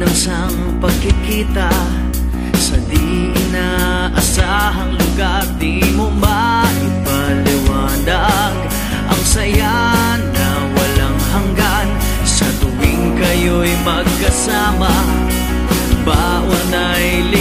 ng sang pagkikita. Sa di inaasahang lugar Di mo maipaliwanag. Ang saya na walang hanggan Sa tuwing kayo'y magkasama Bawan ay ligtas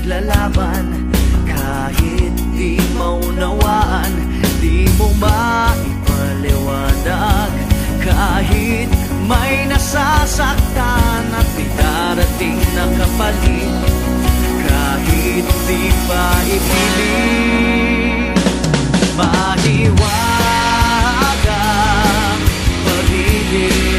paglalaban Kahit di maunawaan Di mo maipaliwanag Kahit may nasasaktan At may darating na kapalit Kahit di pa ipilit Mahiwagang pag-ibig.